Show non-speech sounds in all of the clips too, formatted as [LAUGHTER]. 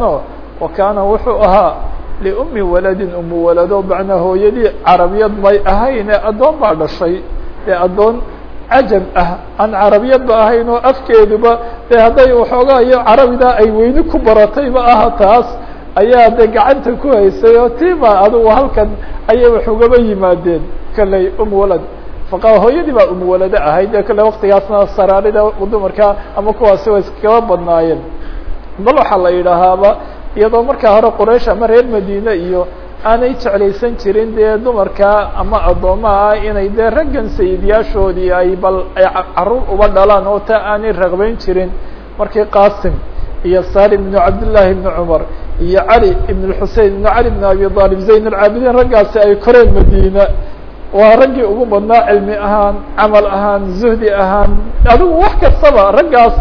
wa kaana wuxuu ahaa liumi waladin umu walado macnaa hooyadii carabiyad may ahayne addoon baa dhashay dee addoon cajam ah. Aan carabiyadba ahayn oo afkeeduba dee hadday waxoogaa iyo carabida ay weyni ku baratayba aha taas ayaa de gacanta ku haysay oo tiba adugu halkan ayay wax ugaba yimaadeen. Kaley umu walad. Faqa hooyadii baa umu walado ahayd dee kale waktigaasna saraarida dumarka ama kuwaasi way iskaba badnaayeen bal waxaa la yidhaahaaba iyadoo markaa hore quraysh ama reer madiine iyo aanay jeclaysan jirin dee dumarka ama addoomaha ah inay dee raggan sayidyaashoodii ay bal ay carruur uba dhalaan oo taa aanay raqbayn jirin. Markii qasim iyo salim ibnu cabdillaahi ibnu cumar iyo cali ibn xusein ibnu cali ibn abi aalib zayn alcaabidiin raggaasi ay koreen madiina. Waa raggii ugu badnaa cilmi ahaan camal ahaan zuhdi ahaan adigu wax kastaba raggaas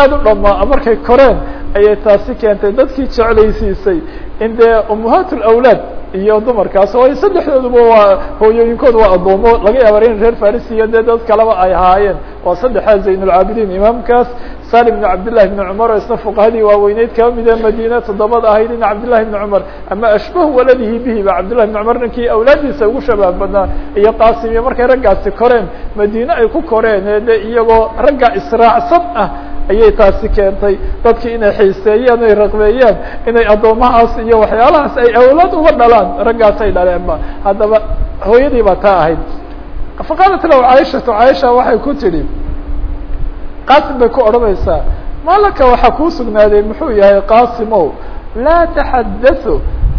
aad u dhamaa markay koreen ayay taasi keentay. Dadkii jeclaysiisay in dee umuhaat lawlaad iyo dumarkaas oo ay saddexdooduba waa hooyooyinkooda waa addoomo laga yaaba in reer farisiya dee dad kaleba ay ahaayeen. Waa saddexaa zaynulcaabidiin imaamkaas salim ibn cabdillahi ibn cumar oo isna fuqahadii waaweyneyd kaba mid ee madiina toddobada ahayd in cabdillahi ibn cumar ama ashbahu waladihi bihi ba cabdillahi ibn cumar ninkii awlaadiisa ugu shabaah badnaa iyo qaasim iyo markay raggaasi koreen madiine ay ku koreen ee de iyagoo ragga israacsan ah ayay taasi keentay. Dadkii inay xiiseeyaan ay raqbeeyaan inay addoomahaas iyo waxyaalahaas ay awlaad uga dhalaan raggaas ay dhaleenba haddaba hooyadii baa taa ahayd. Faqaalat lahu caaishatu caaisha waxay ku tidhi qaasim bay ku odhanaysaa maalaka waxaa kuu sugnaaday muxuu yahay qaasimow laa taxaddathu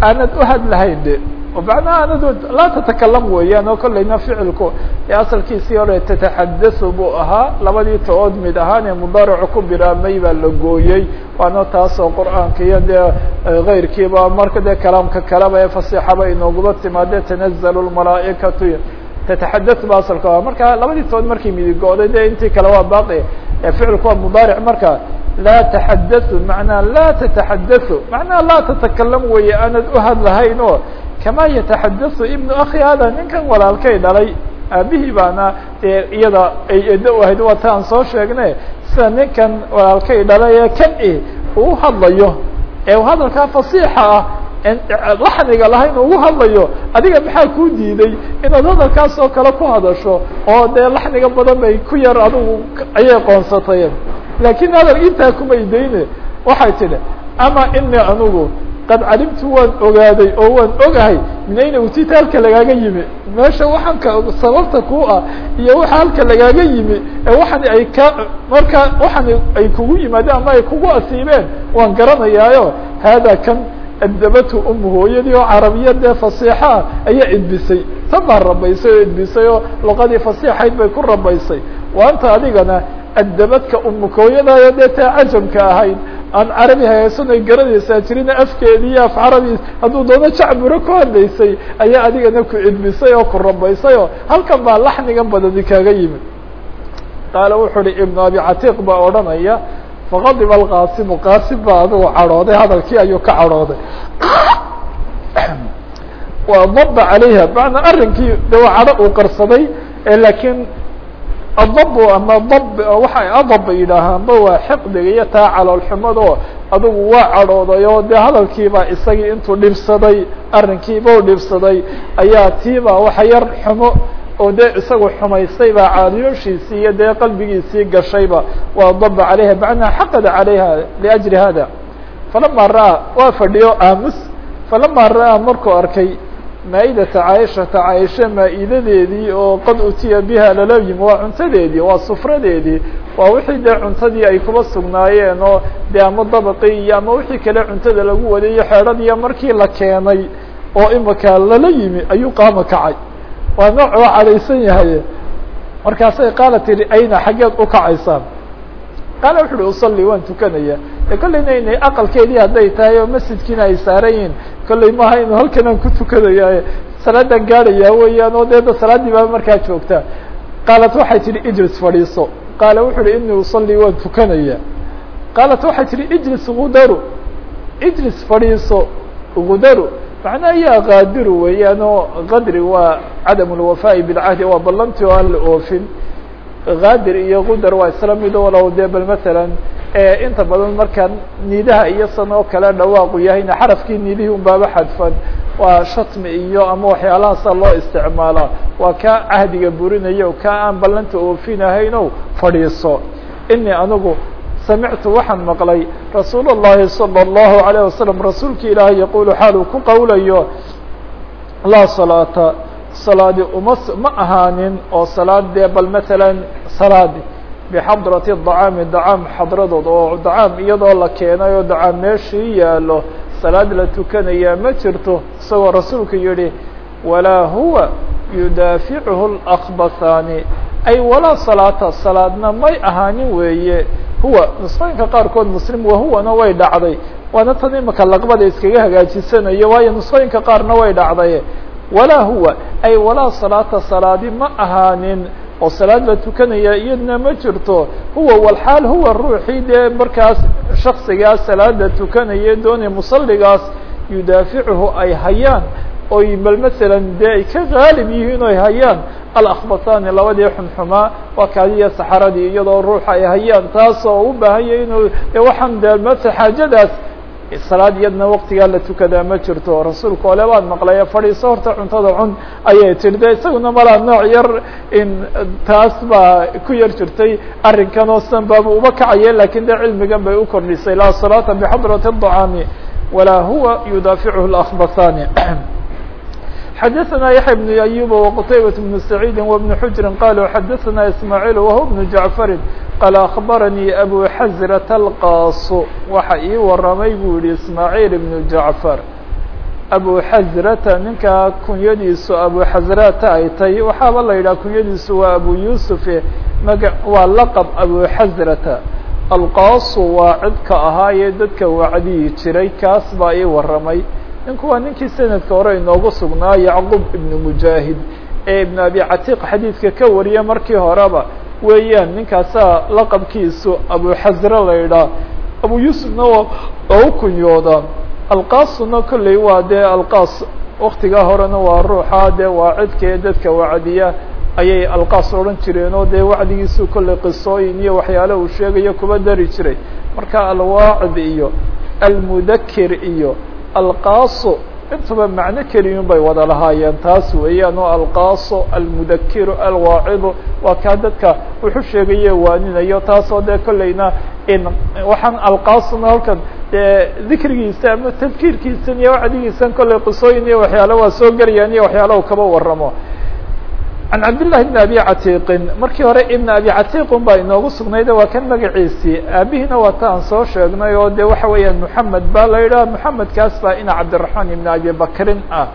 aanad u hadlahayn de macnaha anad laa tatakalam weeyaan oo kollayna ficilku ee asalkiisii hore tataxadasu buu ahaa labadii to-ood mid ahaan ee mudaaricu ku bilaabmay baa la gooyey. Waana taasoo qur'aanka iyo dee keyrkiiba marka dee kalaamka kaleba ee fasixaba inooguba timaade tanazalu lmalaa'ikatu tataxadasu ba asalka ah marka labadii to-ood markii midigooday dee intii kale waa baaqi. Ficilku waa mudaaric marka laa taxadasu macnaha laa tataxadasu macnaha laa tatakalam weeye aanad u hadlahayn oo kama yataxadasu ibnu akhi hada ninkan walaalkay dhalay aabihii baana dee iyada ay edo u ahayd waa ta aan soo sheegne sida ninkan walaalkay dhalay ee kan uu hadlayo ee hadalkaa fasiixa ah laxniga lahayn ugu hadlayo adiga maxaa kuu diiday inaad hadalkaas oo kale ku hadasho oo dee laxniga badan bay ku yar adigu ayay qoonsatay laakiin hadal intaa kumay dayne waxay tidhi ama ini anigu qad calimtu waan ogaaday oo waan ogahay min ayna utita halka lagaaga yimi. Meesha waxaan ka sababta ku ah iyo waxa halka lagaaga yimi ee waxan ay ka marka waxan ay kugu yimaadeen ama ay kugu asiibeen waan garanayaayo hada kan adabatu umu hooyadii oo carabiyadee fasiixaa ayaa idbisay tan baa rabaysay oo idbisay oo luqadii fasiixayd bay ku rabaysay waanta adigana adabadka umuka hooyadaayo dee cajamka ahayd aan carabi haysanay garanaysaa jirina afkeedii iyo af carabi hadduu doono jacburo ku hadlaysay ayaa adigana ku idbisay oo ku rabaysay oo halkan baa laxnigan badani kaaga yimid. Qaala wuxuu uhi ibnu abi catiiq baa odhanaya faqadiba alqaasimu qaasim baa adugu cadhooday hadalkii ayuu ka cadhooday. [CLEARS THROAT] Wa daba calayha macnaa arrinkii de uu qarsaday laakiin adabu ama dab waxay adab yidhaahaanba waa xiqdiga iyo taa caloolxumado adugu waa cadhooday oo dee hadalkiibaa isagii intuu dhibsaday arrinkiiba u dhibsaday ayaa tiibaa waxa yar xumo oo dee isagu xumaystay baa caaliyooshiisii iyo dee qalbigiisii gashayba waa daba calayha macnaa xaqada calayha liajli hada falama ra'aa waa fadhiyo aamus falama ra'aa markuu arkay maa-idata caaishata caaisha maa-idadeedii oo qad utiya biha lala yimi waa cuntadeedii waa sufradeedii waa wixii dee cuntadii ay kuba sugnaayeen oo dee ama dabaqii iyo ama wixii kale cuntada lagu waday iyo xeedhadiiyo markii la keenay oo imika lala yimi ayuu qaama kacay. Waa nooc oo cadhaysan yahay. Markaasay qaala tihi ayna xaggeed u kacaysaan? Qaala wuxu uhi usalli waan tukanaya de kollayna inay aqalkeedii hadday tahay oo masjidkiina ay saaran yihiin kollay maaha inu halkan aan ku tukanaya salaadan gaadhayaa weeyaan oo dee da salaaddii baa markaa joogta qaalat waxay tihi ijlis fadhiiso. Qaala wuxu uhi inii usalli waan tukanaya. Qaalat waxay tihi ijlis gudaru ijlis fadhiiso gudaru macnaha yaa kaadiru weeyaan oo qadri waa cadam lwafaa'i bilcahdi waa ballantii oo aan la oofin. Kaadir iyo gudar waa isla mido walow dee bal masalan inta badan marka nidaha iyo san oo kale dhawaaqu yahayna xarafkii nidihii un baaba xadfan waa shatmi iyo ama waxyaalahaasa loo isticmaalaa waa kaa cahdiga burinayo kaa aan ballanta oofinahayn fadhiiso inii anigu samictu waxaan maqlay rasuul الlahi salى الlahu عalيه wasalam rasuulki ilaahay yaqulu xaal uu ku qowlayo laa salaata salaadi uma ma ahaanin oo salaad dee bal matalan salaadi bixadrati dacaami dacaam xadradood oo dacaam iyadoo la keenay oo dacaam meeshii yaalo salaad la tukanayaa ma jirto isagoo rasuulku yihi walaa huwa yudaaficuhu اlakbathaani ay walaa salaata salaadna may ahaanin weeye huwa nusqooyinka qaarkood muslim wahuwana way dhacday waana tan imika laqbada iskaga hagaajisanayo waayo nusqooyinka qaarna way dhacday walaa huwa ay walaa salaata salaadi ma ahaanin oo salaad la tukanaya iyadna ma jirto. Huwa walxaal huwa ruuxii dee markaas shaksigaas salaada tukanaya doonay musaligaas yudaaficuhu ay hayaan. Oy bal dee ay ka gaalib yihiin oy hayaan. Alakbathaani labadii xunxumaa waa kaadiya saxaradii iyadoo ruuxa ay hayaan. Taas u baahanya inuu waxaan de mata xaajadaas salaad iyadna waktigaa la tukadaa ma jirto rasuulka ole baan maqlaya fadhiiso horta cuntada cun ayay tiri de isaguna malaa nooc yar in taas baa ku yar jirtay arrinkan oo san baaba uma kacaye lakin de cilmigan bay u kordhisay laa salaata bixadrati الطacaami walaa huwa yudaaficuhu اlakbathaani [CLEARS THROAT] xdثna yaحya بن أyوب وqتayبة بن سعيid وبن حجر qالوا xdثna إسماعيل وهو بن جعفر qal akbaranii abu xasrat alqaasu waxa ii waramay buu yihi ismaaciil ibnu jacfar abu xasrata ninkaa kunyadiisu abu xasrata ay tahy waxaaba la yidhaha kunyadiisu waa abu yuusufe maga waa laqab abu xasrata alqaasu waa cidka ahaayee dadka wacdiyi jiray kaas baa ii waramay ninku waa ninkii sanadka hore inoogu sugnaa yacqub ibnu ee ibnu abi catiiq xadiidka ka wariye markii weeyaan ninkaasaa laqabkiisu abuxasre la yidhaah abu yuusufna waa u kunyooda. Alqaasuna kolley waa dee alqaas waktigaa horena waa ruuxa dee waa cidkee dadka wacdiya ayay alqaas odhan jireen oo dee wacdigiisu kolley qisooyin iyo waxyaale uu sheegayo kuba dari jiray. Marka alwaacid iyo almudakir iyo alqaaso intaba macno keliyun bay wada lahaayeen taas weeyaan oo alqaaso almudakiru alwaacidu waa kaa dadka wuxuu sheegaye waaninayo taasoo dee kolleyna in waxaan alqaasona halkan dee dikrigiisa ama tadkiirkiisan iyo wacdigiisan kolley qisooyin iyo waxyaale waa soo gelayaan iyo waxyaala u kaba waramo can cabdillahi bn abi catiiqin markii hore ibn abi catiiqun baa inoogu sugnayde waa kan magaciisii aabihiina waa ta aan soo sheegnay oo de waxa weeyaan moxamed baa la yidhaha moxamedkaas baa ina cabdiraxmaan ibn abi bakrin ah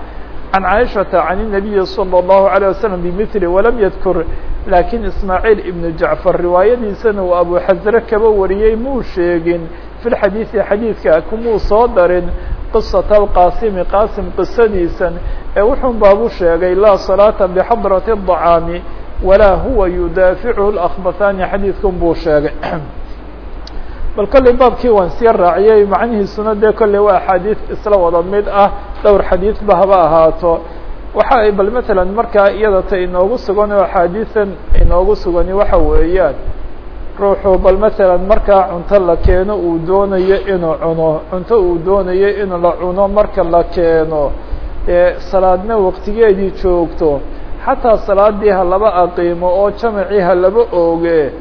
can caaishata can الnabiyi salى الlahu عalيه wasalam bimili walam yadkur lakin ismaaciil ibnu jacfar riwaayadiisana uu abu xasre kaba wariyey muu sheegin fi lxadiidi xadiidka kumuu soo darin qisata alqaasimi qaasim qisadiisan ee wuxuun baabu sheegay laa salaata bixadrati الطacaami walaa huwa yudaafichu اlakbathaani xadiidkun buu sheegay [CLEARS THROAT] bal kolley baabkii waan sii raaciyey macnihiisuna dee kolley waa axaadiid isla wada mid ah dhowr xadiidba haba ahaato waxa ay bal matalan markaa iyada ta inoogu sugan oo axaadiidan inoogu sugani waxa weeyaan ruuxu bal matalan markaa cunto la keeno uu doonayo inuu cuno. Cunto uu doonayo in la cuno marka la keeno. Ee salaadna waqtigeedii joogto. Xataa salaadii ha laba aqiimo oo jamacii ha laba ooge.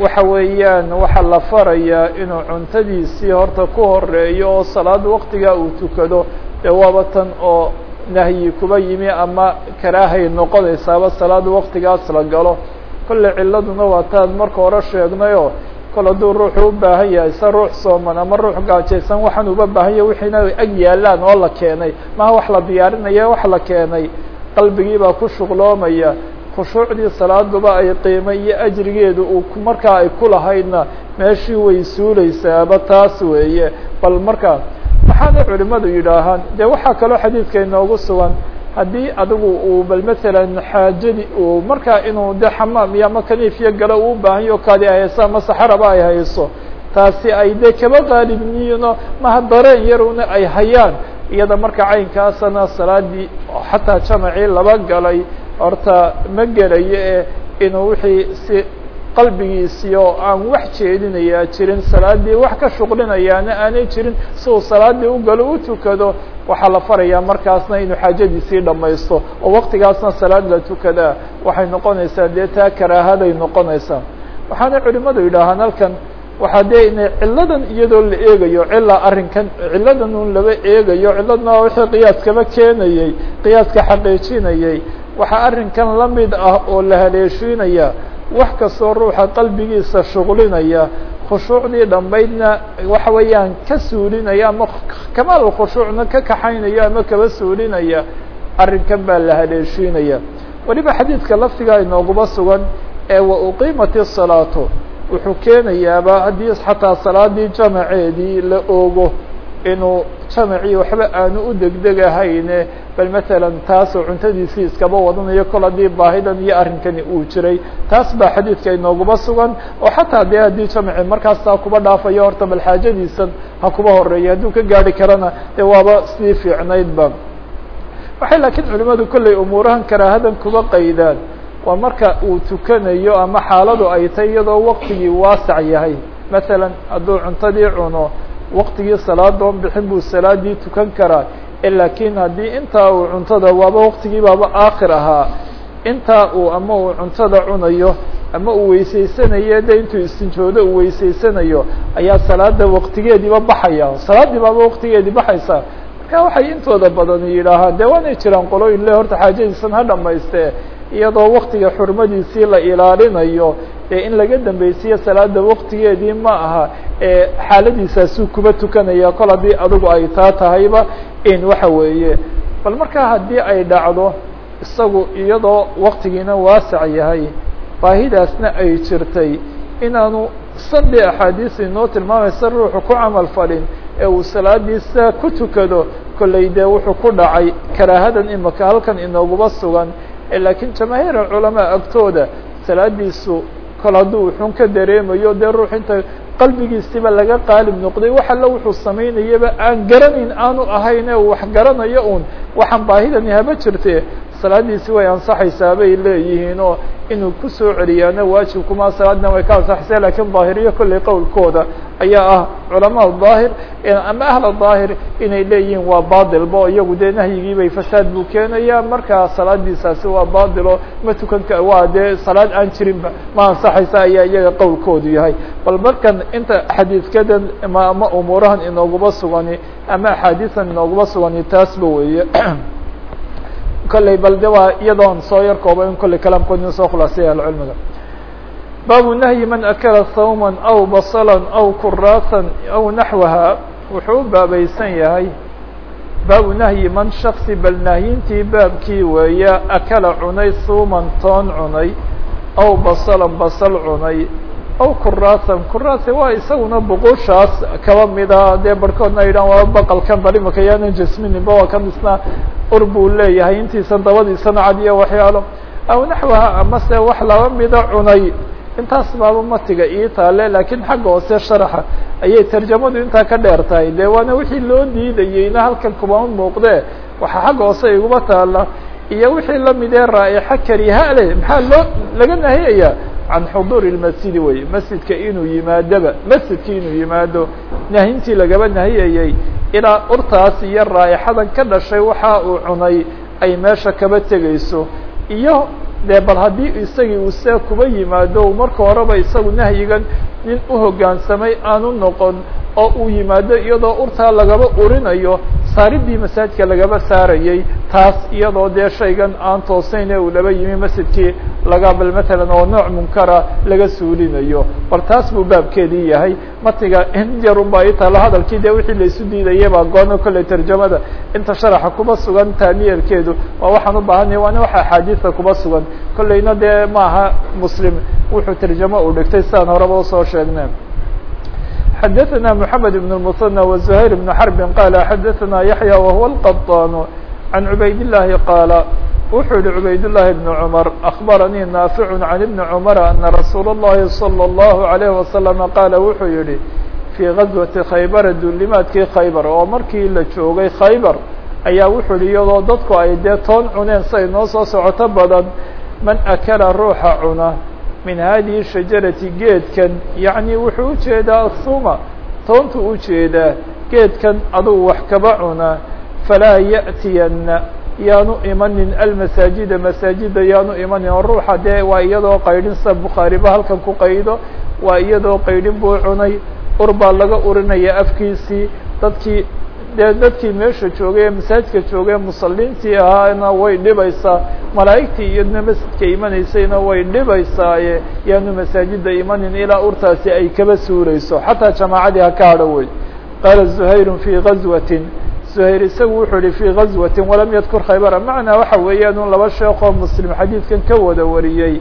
Waxa weeyaan waxaa la farayaa inuu cuntadiisii horta ku horeeyo oo salaad waktigaa uu tukado. Dee waaba tan oo nahyi kuba yimi ama karaahay noqonaysaaba salaad waktigaas la galo kolle ciladuna waa taad marka hore sheegnayoo kol hadduu ruuxu u baahan yahay se ruux sooman ama ruux gaajaysan waxaan uba baahan yahay wixiina ag yaalaan oo la keenay. Maha wax la diyaarinaya wax la keenay. Qalbigii baa ku shuqloomaya khushuucdii salaaduba ay qiimo iyo ajrigeedu uu markaa ay ku lahaydna meeshii way suuleysaaba taas weeye. Bal markaa waxaana culimadu yidhaahaan dee waxaa kaloo xadiidka inoogu sugan haddii adigu uu bal matalan xaajadii uu markaa inuu de xamaam iyo ama kaniifyo galo uu baahanyo kaadi ay hayso ama saxaraba ay hayso taasi ay de kaba qaalibniino maha dareen yaruna ay hayaan. Iyada marka caynkaasana salaadii xataa jamacii laba galay horta ma gelayo ee inuu wixii si qalbigiisii oo aan wax jeedinayaa jirin salaadii wax ka shuqlinayaana aanay jirin si uu salaadii u galo u tukado waxaa la farayaa markaasna inuu xaajadiisii dhamaysto. Oo waqtigaasna salaad la tukadaa waxay noqonaysaa dee taa karaahaday noqonaysaa. Waxaana culimadu yidhaahaan halkan waxaa dee inay ciladan iyadoo la eegayo cila arrinkan ciladan un laba eegayo ciladna waa wixii qiyaaskaba keenayey qiyaaska xaqiijinayey. Waxaa arrinkan la mid ah oo la haleeshiinaya wax kastoo ruuxa qalbigiisa shuqlinaya khushuucdii dhammaydna waxa weeyaan ka suulinaya ama kamaal khushuucna ka kaxaynaya ama kaba suulinaya arrinkan baa la haleeshiinaya weliba xadiidka laftiga inooguba sugan ee wa uqiimati salaatu wuxuu keenayaaba haddii xataa salaadii jamaceedii la oogo inuu jamacii waxba aanu u degdegahayne bal matalan taasoo cuntadiisii iskaba wadanayo kol haddii baahidan iyo arrinkani uu jiray. Taas baa xadiidka inooguba sugan oo xataa dee haddii jamci markaastaa kuba dhaafayo horta bal xaajadiisan ha kuba horreeya hadduu ka gaari karana dee waaba sii fiicnaydba waxay laakiin culimadu kolley umuurahan karaahadan kuba qaydaan. Waa marka uu tukanayo ama xaaladu ay tay iyadoo waqtigii waasac yahay masalan hadduu cuntadii cuno waqtigii salaadoon bixin buu salaadii tukan karaa laakiin haddii intaa uu cuntada waaba waqtigii baaba aakhir ahaa. Intaa uu ama uu cuntada cunayo ama uu weysaysanayo de intuu istinjoodo uu weysaysanayo ayaa salaada waqtigeediiba baxaya. Salaaddii baaba waqtigeedii baxaysa. Marka waxay intooda badani yidhaahaan dee waanay jiraan qolooyin le horta xaajadiisan ha dhamayste iyadoo waktiga xurmadiisii la ilaalinayo in laga dambeysiyo salaada waktigeedii ma aha ee xaaladiisaasuu kuba tukanaya. Kol haddii adigu ay taa tahayba in waxa weeye. Bal markaa haddii ay dhacdo isagu iyadoo waktigiina waasac yahay baahidaasna ay jirtay. Inaanu sandii axaadiis inoo tilmaamaysa ruuxu ku camal falin ee uu salaadiisa ku tukado kolley dee wuxuu ku dhacay karaahadan imika halkan inooguba sugan. Laakiin jamaahiir culamaa agtooda salaadiisu kol hadduu xun ka dareemayo dee ruux inta qalbigiisiba laga qaalib noqday wax alla wuxuu samaynayaba aan garanayn aanu ahayn wax garanayo un waxaan baahidani haba jirte salaadiisi way ansaxaysaa bay leeyihiin oo inuu ku soo celiyaana waajibkuma salaadna way ka ansaxaysaa lakiin daahiriyo kolley qowlkooda ayaa ah culamaa daahir ama ahla daahir inay leeyihiin waa baadilba o iyagu dee nahyigiibay fasaad buu keenaya markaa salaadiisaasi waa baadilo ma tukan ka waa dee salaad aan jirinba ma ansaxaysa ayaa iyaga qowlkoodu yahay. Bal markan inta xadiidkadan ama umuurahan inooguba sugani ama axaadiisan inooguba sugani taasba weeye [CLEARS THROAT] kolley bal de waa iyadoon soo yar kooba in kolley kalaamkoodina soo khulaasaya ahlucilmiga baabu nahyi man akala sawma aw basala aw kuraasan aw naxwaha wuxuu u baabaysan yahay baabu nahyi man shaksi bal nahyintii baabkii weeya akala cunay suuman toon cunay aw basalan basal cunay aw kuraasan kuraase waa isaguna buqushaas kaba mida. Dee barhkoodna yidhahan waa baqalkan bal imaka yaanan waa kan isna ur buu leeyahay. Intiisa dabadiisana cad iyo waxyaalo. Aw naxwaha amase wax laba mida cunay. Intaas baaba matiga ii taale laakiin xagga hoose sharaxa. Ayay tarjamadu intaa ka dheer dee waana wixii loo diidayeyna halkan kuma muuqdee waxaa xagga hoose iguma taala iyo wixii lamidee raa'ixa kariha leh. Maxaa loo laga nahiyaya can xuduuri lmasjidi wey masjidka inuu yimaadaba masjidka inuu yimaado nahintii lagaba nahiyayey ilaa urtaas iyo raa'ixadan ka dhashay waxa uu cunay ay meesha kaba tegayso iyo dee bal haddii isagii uu saa kuba yimaado marka horeba isagu nahyigan nin uhogaansamay aanu noqon oo uu yimaado iyadoo urtaa lagaba urinayo saaridii masaajidka lagaba saarayay taas iyadoo dee shaygan aan toosayn ee uu laba yimi masjidkii laga bal matalan oo nooc munkara laga suulinayo. Bal taas buu baabkeedii yahay. Matiga in yarun baa itaalo hadalkii dee wixii laisu diidayay baa goono kolley tarjamada inta sharaxa kuba sugan taamiyelkeedu waa waxaan u baahanay waana waxa axaadiisa kuba sugan. Kolleyna dee maaha muslim wuxuu tarjamo uu dhigtay sidaan horeba u soo sheegnay xdثna محamed بن المثنى وزهير بن حرب qال xdثna يحيى وهو القطان عن عbayd اللahi qاaل wuxuu yihi عbayd اللahi بن عمر أخبرنيi نافع عن بن عمر أن رsuuل اللhi صلى الله عليه وسلم qاaل wuxuu yihi في غزوة خaybر dulimaadkii khayبر oo markii la joogay khayبر ayaa wuxuu yihi iyadoo dadku ay dee toon cuneen say noo soo socoto badan man أkla ruuxa cuna min hadihi shajarati geedkan yacni wuxuu u jeedaa athuma toontu u jeedaa geedkan adugu wax kaba cuna falaa ya'tiyanna yaanu imanin almasaajida masaajida yaanu imanin oo ruuxa dee waa iyadoo qaydhin sa bukhaariba halkan ku qaydo waa iyadoo qaydhin buu cunay ur baa laga urinaya afkiisii dadkii dee dadkii meesha joogay ee masaajidka joogay ee musaliintii ahaana way dhibaysaa malaa'igtii iyadna masjidka imanaysayna way dhibaysaaye yaanu masaajida imanin ilaa urtaasi ay kaba suureyso xataa jamaacadii ha ka hadho wey qaala zuhayru fii gazwatin zuhayr isagu wuxuu yihi fii gazwatin walam yadkur khaybara macnaa waxa weeyaan un laba sheekoo muslim xadiidkan ka wada wariyey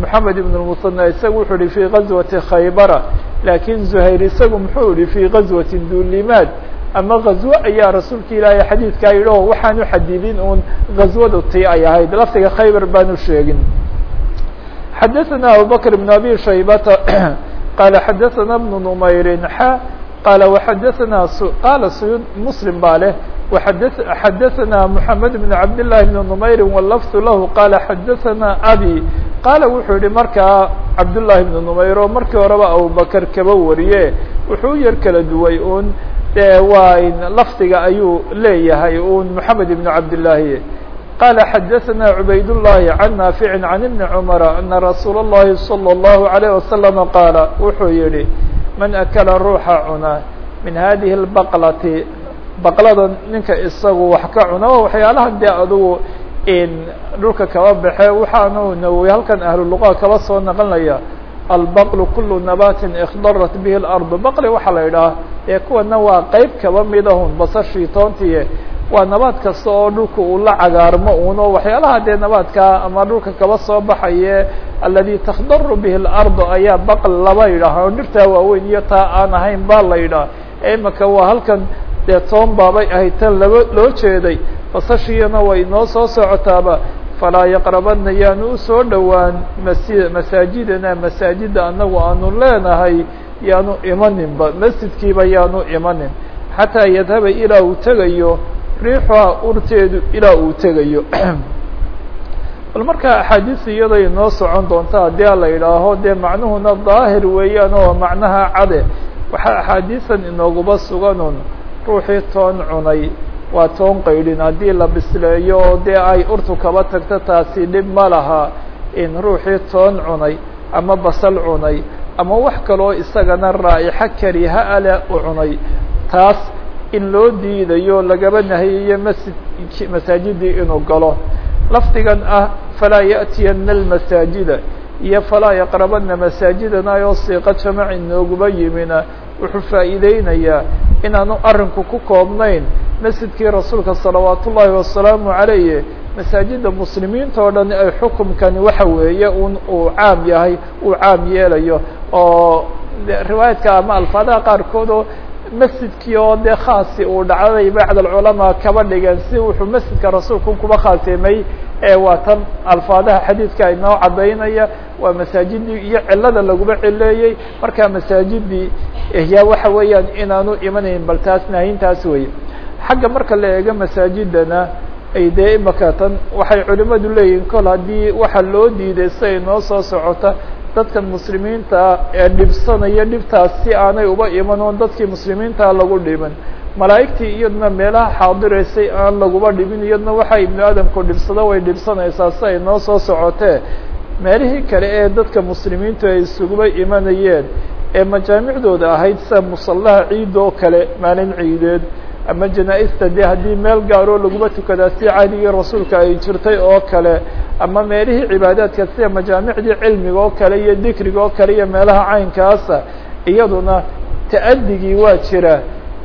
moxamed ibn lmusana isagu wuxuu yihi fii gazwati khaybara laakiin zuhayr isagu muxuu yihi fii gazwatin duulimaad ama gazwo ayaa rasuulka ilaahay xadiidkaa yidhi o waxaanu xadidin uun gazwadu tii ay ahayd lafdiga khaybar baanu sheegin xadaثana abubakr بn abi shaybata [CLEARS THROAT] qaala xadaثana bnu numayrin xa qaala وxadaثana qaala syud mslim baa leh xadaثana mحamed بn cabd لlahi bn numayri wlafdu lahu qaala xadaثana abi qaala wuxuu yihi markaa cabdالlahi bn numayr oo markii horeba abubakr kaba wariye wuxuu yar kala duway un de waa lafdiga ayuu leeyahay un mحamed ibn cabdالlahi qala xadaثna cubayd الlahi can naafici can ibni cmara ana rasuul الlahi salى الlahu عalيه wasalam qaala wuxuu yihi man akala ruuxa cuna min hadihi اlbaqlati baqlada ninka isagu wax ka cuna o waxyaalahan dee adugu dhulka kaba baxe waxaanu nawowi halkan ahluluqa kaba soo naqlinaya albaqlu kulu nabatin ikhdarat bihi اlarض baqli waxaa la yidhaha ee kuwana waa qeyb kaba midahun basashii toontiye waa nabaad kasta oo dhulka uu la cagaarmo uno waxyaalaha dee nabaadka ama dhulka kaba soo baxaye aladi takhdaru bihi اlard ayaa baql laba yidhaah oo dhirtaa waaweyn iyo taa aan ahayn baa la yidhaah imaka waa halkan dee toon baabay ahayd tan laba loo jeeday basashiyana way noo soo socotaaba. Falaa yaqrabana yaanu u soo dhowaan masi masaajidana masaajida anagu aanu leenahay yaanu imaninba. Masjidkiiba yaanu imanin. Xataa yadhaba ilaa uu tegayo riixuha urteedu ilaa uu tegayo. [CLEARS THROAT] Bal markaa axaadiis iyada inoo socon doonta haddii la yidhaaho dee macnuhuna daahir weeyaan oo macnaha cade. Waxaa axaadiisan inooguba suganun ruuxii toon cunay. Waa toon qaydhin haddii la bisleeyo oo dee ay urtu kaba tagto taasi dhib ma laha. In ruuxii toon cunay ama basal cunay ama wax kaloo isagana raa'ixa kariha ale u cunay. Taas in loo diidayo lagaba nahiyayo masjid masaajidii inuu galo. Lafdigan ah falaa ya'tiyana almasaajida iyo falaa yaqrabana masaajidana oo siiqo jamac inooguba yimina wuxuu faa'iideynayaa inaanu arrinku ku koobnayn masjidkii rasuulka salawaat ullaahi wasalaamu calayh masaajida muslimiinta oo dhan ay xukumkani waxa weeye un uu caam yahay uu caam yeelayo. Oo riwaayadka ama alfaadaha qaarkood oo masjidkii oo dee khaasi uu dhacday bacd alculamaa kaba dhigan si wuxuu masjidka rasuulku kuba khaasimay ee waa tan alfaadaha xadiidka inoo cadaynaya waa masaajidii iyo cilada laguma cileeyey marka masaajidii yaa waxa weeyaan inaanu imanayn bal taas nahintaas weye xagga marka la eego masaajidana ay dee imaka tan waxay culimadu leeyihiin kol haddii waxa loo diiday siay noo soo socota dadkan muslimiinta ee dhibsanaya dhibtaas si aanay uba iman oon dadkii muslimiintaa lagu dhiban malaa'igtii iyadna meelaha xaadiraysay aan laguba dhibin iyadna waxa ibnu aadamku dhibsado way dhibsanaysaa si ay noo soo socotee. Meelihii kale ee dadka muslimiintu ay isuguba imanayeen ee majaamicdooda ahayd sida musallaha ciid oo kale maalin ciideed ama janaa-ista dee haddii meel gaaroo laguma tukadaa si cahdigii rasuulka ay jirtay oo kale ama meelihii cibaadaadka sida majaamicdii cilmiga oo kale iyo dikriga oo kale iyo meelaha caynkaasa iyaduna ta'adigii waa jira.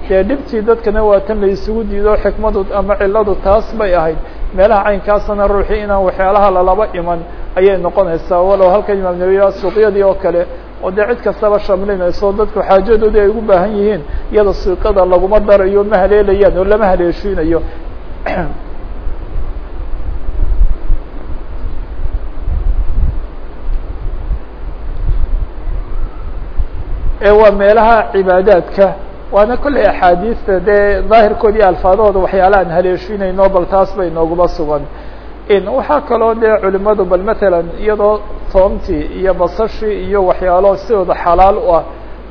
Dee dhibtii dadkana waa tan la isugu diido xikmadu ama ciladu taas bay ahayd. Meelaha caynkaasana ruuxii inaan waxyaalaha lalaba iman ayay noqonaysaa. Walow halkan imaam nawiya suuqyadii oo kale oo dee cid kastaba shamlinayso dadku xaajadoodii ay ugu baahan yihiin iyada siiqada laguma darayo ma haleelayaan oo lama haleeshiinayo [CLEARS THROAT] ee waa meelaha cibaadaadka. Waana kolley axaadiista dee daahirkoodii alfaadahooda waxyaala aan haleeshinayno bal taas bay nooguma sugan waxaa kaloo dee culimadu bal matalan iyadoo toontii iyo basashii iyo waxyaalo sidooda xalaal u ah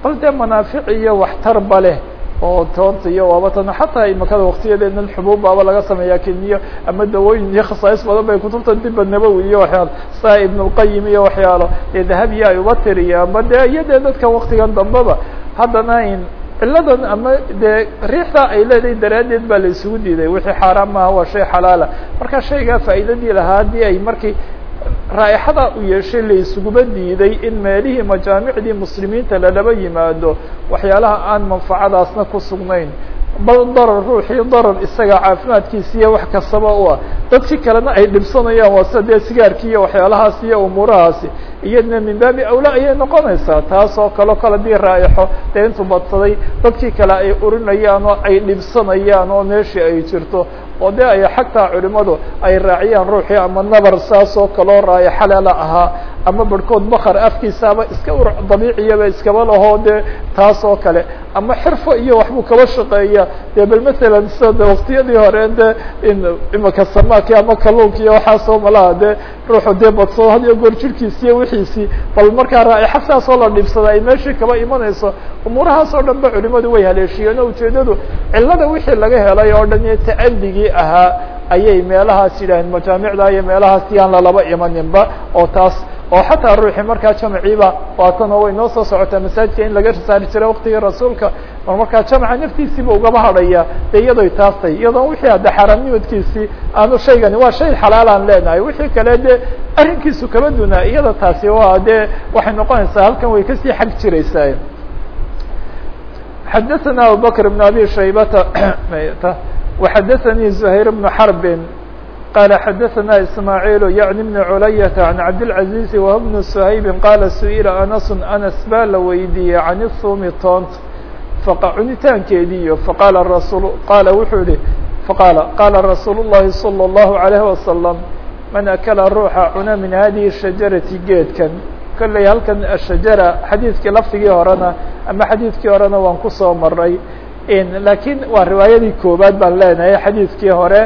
bal dee manaafic iyo waxtarba leh oo toonta iyo waabatan xataa imakada waktiyadeena xubuub baaba laga sameeyaa keniyo ama dawooyin iyo khasaais badan bay kutubta diba nabowi iyo waxyaalo saa ibn اlqayim iyo waxyaalo dee dahabiya ay uba tiriyaanba dee iyo dee dadka waktigan dambeba haddana in ciladan ama dee riixda ay leedahay daraaddeed baa la isugu diiday. Wixii xaaraan maaha waa shay xalaala marka shaygaa faa'iidadii lahaa haddii ay markii raaixada u yeeshay la isuguba diiday in meelihii majaamicdii muslimiinta lalaba yimaado waxyaalaha aan manfacadaasna ku sugnayn. Bal darar ruuxii darar isaga caafimaadkiisa iyo wax kastaba u ah. Dadkii kalena ay dhibsanayaan waa sida dee sigaarkii iyo waxyaalahaas iyo umuurahaasi iyadna min baabi awla ayay noqonaysaa. Taas oo kaleo kale dii raaixo dee intuu badsaday dadkii kale ay urinayaan oo ay dhibsanayaan oo meeshii ay jirto oo de ay xagtaa culimadu ay raaciyaan ruuxii ama nabar saas oo kaloo raaixo lela ahaa ama barhkood bakar afkiisaaba iska ur dabiiciyaba iskaba laho dee taas oo kale. Ama xirfo iyo waxbuu kaba shaqeeya. Dee bal matalan sida de waktiyadii hore de imaka samaaki ama kalluunka iyo waxaasoo malaha dee ruuxu dee badsado had iyo goor jirkiisi iyo wixiisii bal markaa raaixo saasoo la dhibsada ay meeshii kaba imanayso umuurahaas oo dhan ba culimadu way haleeshiyeen oo ujeedadu cilada wixii laga helay oo dhan iyo tacadigii ahaa ayay meelahaas yidhaaheen majaamicda iyo meelahaas yaan lalaba imaninba oo taas oo xataa ruuxii markaa jamciiba waatano way noo soo socotaa masaajidka in laga saari jiray waktigii rasuulka mar markaa jamca naftiisiiba ugaba hadhaya de iyadoy taas tay iyadoon wixii hadda xaaraamnimadkiisii aanu shaygani waa shay xalaalaan leenahay wixii kale de arrinkiisu kaba dunaa iyada taasi waa de waxay noqonaysaa halkan way kasii xag jiraysaa xadaثana abubakr بn abi shaybata [COUGHS] وxadaثnي زhayr بن xرb qال xadaثna ismاعيل yعnي بن عulayة عن cabdالعaزيز وهو بن سhayb qاla su-ila aنس aنس baa la weydiiyey can الثumi toont cunitaankeediiyo faqaala rasul qaala wuxuu yihi faqaala qaala rasuul الlahi صلى الlaه عليه وasلم man akla ruuxa cuna min hadihi الشhaجaraةi geedkan kolley halkan ashajara xadiidkii lafdigii horena ama xadiidkii horena waan kusoo maray lakiin waa riwaayadii koobaad baan leenahay xadiidkii hore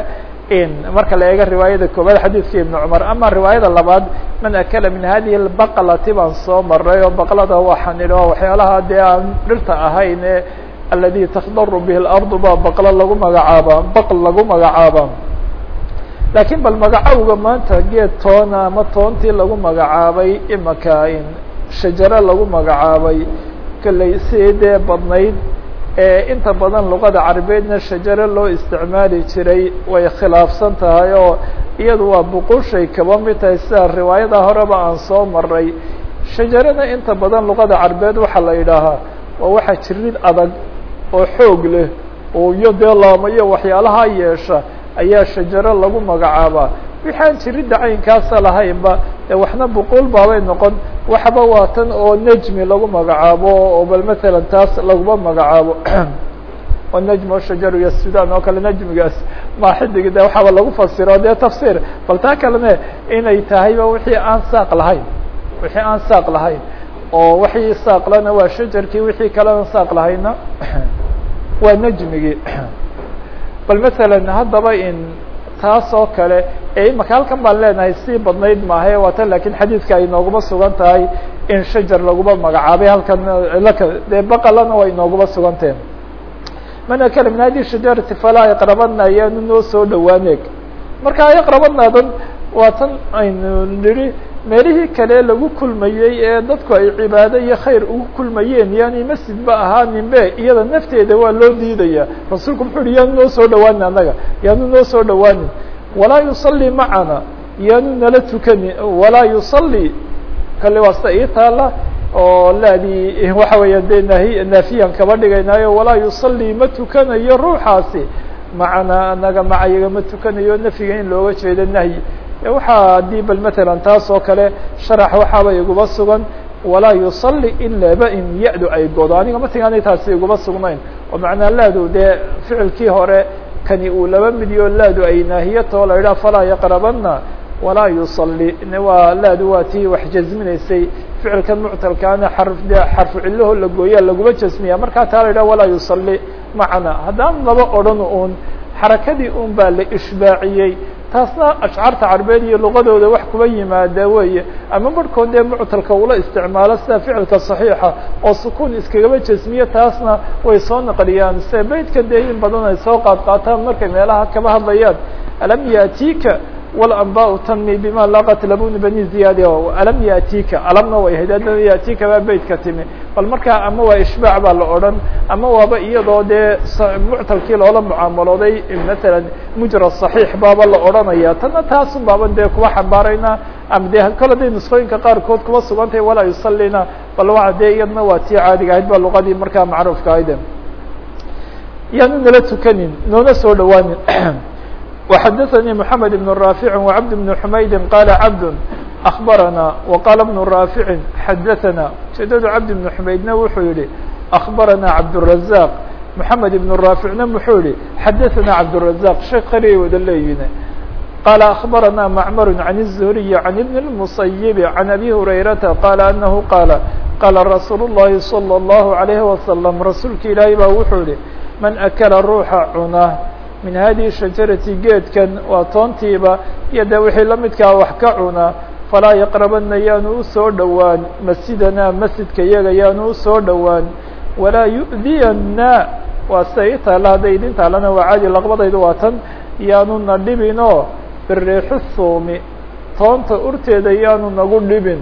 marka la eego riwaayada koobaad xadiidkii ibn cumar ama riwaayada labaad man akala min hadihi lbaqlati baan soo maray oo baqlada waxaan idhi waa waxyaalaha dee aan dhirta ahayn ee aladi takdaru bihi اlardu baa baqlo lagu magacaaba baql lagu magacaaba. Laakiin bal magacowga maanta geed toona ama toontii lagu magacaabay imaka shajaro lagu magacaabay kolley dee badnayd inta badan luqada carabeedna shajaro loo isticmaali jiray way khilaafsan tahay oo iyadu waa buqushay kaba mid tahay sida riwaayada horeba aan soo maray shajarada inta badan luqada carabeed waxaa la yidhaahaa waa waxa jirid adag oo xoog leh oo iyo dee laamayo waxyaalaha yeesha ayaa shajaro lagu magacaabaa. Wixaan jiridda caynkaasa lahaynba e waxna buquul baabay noqon waxba waa tan oo nejmi lagu magacaabo oo bal matalan taas laguma magacaabo. O nejm o shajaru iyo sudan oo kale nejmigaas ma xidigi de waxaaba lagu fasiro dee tafsir bal taa kalene inay tahayba wixii aan saaq lahayn. Wixii aan saaq lahayn. Oo wixii saaqlana waa shajarkii wixii kalena saaq lahayna. [CLEARS THROAT] Waa nejmigii [CLEARS THROAT] bal matalan haddaba in taas oo kale imaka halkan baan leenahay sii badnayd maahae waa tan laakiin xadiidka ay nooguma sugan tahay in shajar laguma magacaabay halkan laka dee baqalana way nooguma sugantahen man akala min hadi shajarati falaa yaqrabana ayaanu noo soo dhawaaneeg marka yaqrabanadan waa tan aynu nidhi meelihii kale lagu kulmayey ee dadku ay cibaado iyo khayr ugu kulmayeen yaani masjid ba ahaaninbe iyada nafteeda waa loo diidaya. Rasuulku muxuu uhi yaanu noo soo dhawaanin annaga yaanu noo soo dhawaanin walaa yusalli macana yaanu nala tukani. Walaa yusalli. Kale waa ii taala oo laadii waxa weeya de nahi naafiyan kaba dhigaynaayo. Walaa yusalli ma tukanayo ruuxaasi. Macana anaga macayaga ma tukanayo nafyiga in looga jeedo nahyi waxaa haddii bal matalan taas oo kale sharax waxaaba iguba sugan walaa yusalli in laba in ya-du ay godo aniga matigaanay taasi iguba sugnayn. Oo macnaa laadu dee ficilkii hore kani uu laba midiyo laadu ay naahiyatoo la yidhaha falaa yaqrabana walaa yusalli. Waa laadu waa tii wax jasminaysay. Ficilkan muctalkaana xarf de xarfu cillaho la gooyaa laguma jasmiya markaa taa la yidhaha walaa yusalli. Macana haddaan laba odhan uun xarakadii un baa la ishbaaciyey taasna ashcaarta carbeed iyo luqadooda wax kuba yimaada weeye. Ama marhkood dee muctalka ula isticmaalo sida ficilka صaxiixa oo sukuun iskagaba jesmiye taasna way soo naqliyaan. Se beytka dee in badan ay soo qaad qaataan markay meelaha kaba hadlayaan. Alam yatika wاlanbاء tnmi bima laqat labun bani ziyad alam yatika alamna way ahayd haddana yatika baa beytka timi bal markaa ama waa ishbaac baa la odhan ama waaba iyadoo dee muctalkii loola mucaamalooday masalan mujra صaxiix baaba la odhanaya tana taasun baaban dee kuwa xambaarayna ama de kole day nusqooyinka qaarkood kuba sugantahay walaa yusalina bal waa dee iyadna waa tii caadiga ahayd ba luqadii markaa macruufka ahayd yaanu nala tukanin noona soo dhawaanin وxdثnي محمد بن رافع وعبد بن حمaيد قال عبد أخبرنا وقال بن رافع xdثنا ujeedadu عبد بن حمaydna wuxuu yihi أخبرنا عبدالرزاق محمد بن رافعna muxuu yihi xdثنا عبدالرزاق sheek qariya wada leeyihin قال أخبرنا معمر عن الزهري عن بن المصيب عن أبي هريرة قال أنه قال قال رsuuل اللhi صلى الله عليه وسلم رasuulka ilaahay ba wuxuu yihi من أكل ruuxa cuna min hadihi shajarati geedkan waa toontiiba iyo dee wixii la midkaa wax ka cuna falaa yaqrabana yaanu u soo dhowaan masjidana masjidka iyaga yaanu u soo dhowaan walaa yu'diyana waa siday itaala hadday idin taalana waa caadi laqbadaydu waa tan yaanuna dhibinoo biriixu thuumi toonta urteeda yaanu nagu dhibin